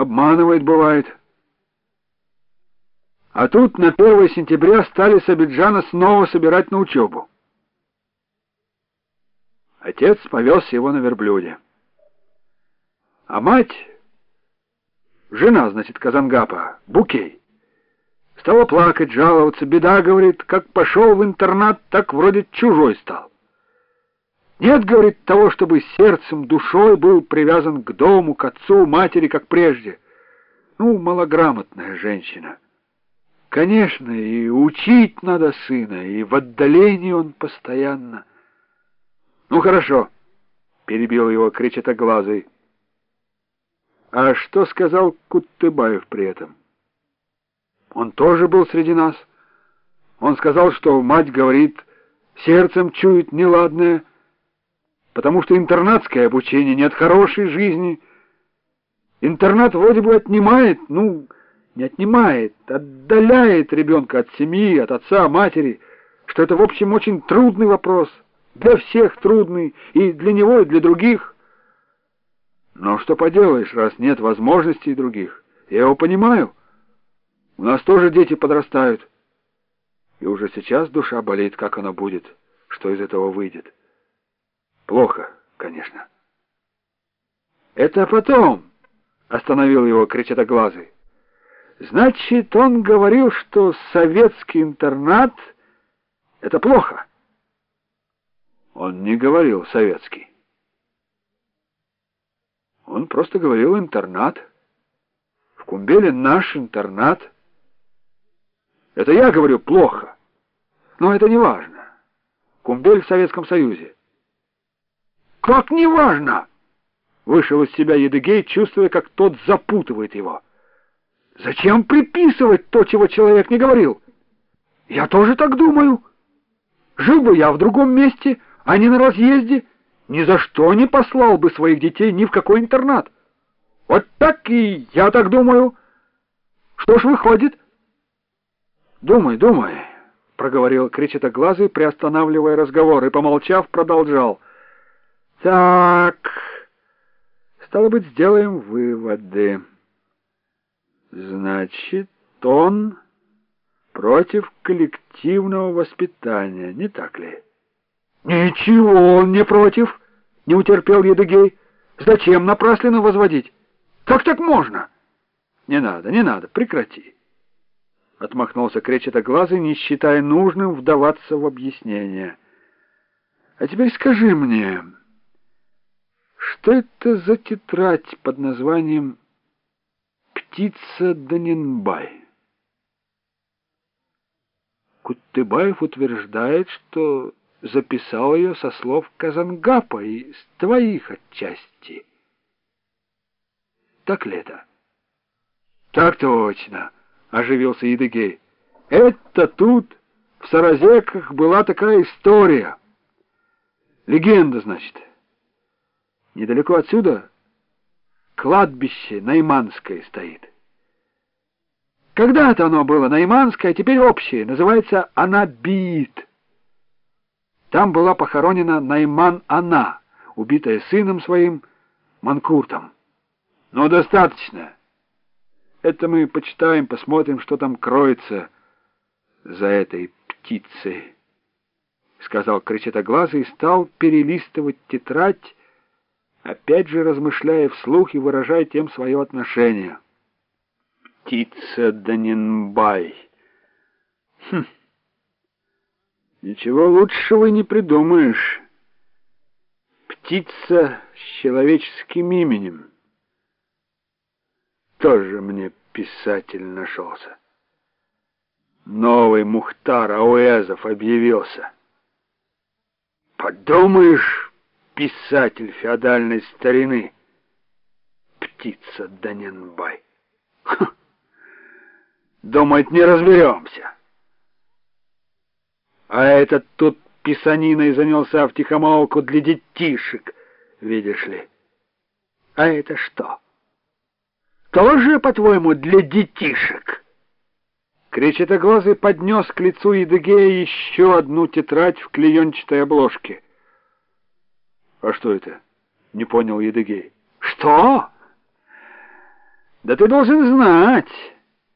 обманывает, бывает. А тут на 1 сентября стали с Абиджана снова собирать на учебу. Отец повез его на верблюде. А мать, жена, значит, Казангапа, Букей, стала плакать, жаловаться. Беда, говорит, как пошел в интернат, так вроде чужой стал. Нет, говорит, того, чтобы сердцем, душой был привязан к дому, к отцу, матери, как прежде. Ну, малограмотная женщина. Конечно, и учить надо сына, и в отдалении он постоянно. Ну, хорошо, перебил его кричатоглазый. А что сказал Куттыбаев при этом? Он тоже был среди нас. Он сказал, что мать говорит, сердцем чует неладное, потому что интернатское обучение не от хорошей жизни. Интернат вроде бы отнимает, ну, не отнимает, отдаляет ребенка от семьи, от отца, матери, что это, в общем, очень трудный вопрос, для всех трудный, и для него, и для других. Но что поделаешь, раз нет возможностей других, я его понимаю. У нас тоже дети подрастают. И уже сейчас душа болит, как она будет, что из этого выйдет. Плохо, конечно. Это потом, остановил его кричатоглазый. Значит, он говорил, что советский интернат — это плохо. Он не говорил советский. Он просто говорил интернат. В Кумбеле наш интернат. Это я говорю плохо. Но это не важно. Кумбель в Советском Союзе. «Как неважно!» Вышел из себя Едыгей, чувствуя, как тот запутывает его. «Зачем приписывать то, чего человек не говорил? Я тоже так думаю. Жил бы я в другом месте, а не на разъезде, ни за что не послал бы своих детей ни в какой интернат. Вот так и я так думаю. Что ж выходит?» «Думай, думай», — проговорил кричатоглазый, приостанавливая разговор, и, помолчав, продолжал — так, стало быть, сделаем выводы. Значит, он против коллективного воспитания, не так ли? Ничего он не против, не утерпел Едыгей. Зачем напрасленно возводить? Как так можно? Не надо, не надо, прекрати. Отмахнулся кречетоглазый, не считая нужным вдаваться в объяснение. А теперь скажи мне... Что это за тетрадь под названием «Птица Данинбай»? Куттыбаев утверждает, что записал ее со слов Казангапа и с твоих отчасти. Так ли это? Так точно, оживился Едыгей. Это тут, в Саразеках, была такая история. Легенда, значит. Недалеко отсюда кладбище Найманское стоит. Когда-то оно было Найманское, а теперь общее, называется Анабиит. Там была похоронена Найман-Ана, убитая сыном своим Манкуртом. Но достаточно. Это мы почитаем, посмотрим, что там кроется за этой птицей. Сказал кричатоглазый и стал перелистывать тетрадь, опять же размышляя вслух и выражая тем свое отношение. Птица Данинбай. Хм. Ничего лучшего не придумаешь. Птица с человеческим именем. Тоже мне писатель нашелся. Новый Мухтар Ауэзов объявился. Подумаешь писатель феодальной старины, птица Даненбай. Ха. Думает, не разберемся. А этот тут писаниной занялся в тихомолку для детишек, видишь ли. А это что? Тоже, по-твоему, для детишек? Кречетоглазый поднес к лицу Едыгея еще одну тетрадь в клеенчатой обложке — а что это? Не понял Едыгей. Что? Да ты должен знать,